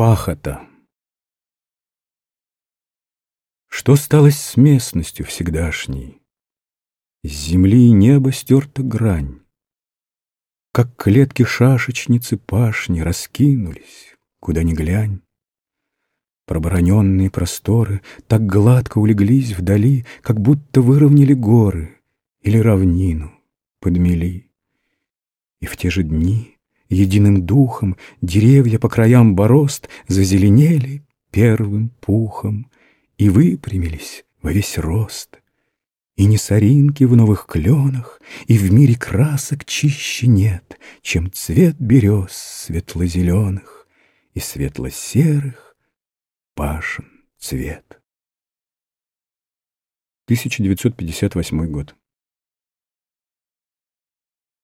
Пахота Что сталось с местностью всегдашней? С земли и неба стерта грань. Как клетки шашечницы пашни Раскинулись, куда ни глянь. Пробороненные просторы Так гладко улеглись вдали, Как будто выровняли горы Или равнину подмели. И в те же дни единым духом Деревья по краям борозд Зазеленели первым пухом И выпрямились во весь рост. И ни соринки в новых кленах, И в мире красок чище нет, Чем цвет берез светло-зеленых И светло-серых пашин цвет. 1958 год.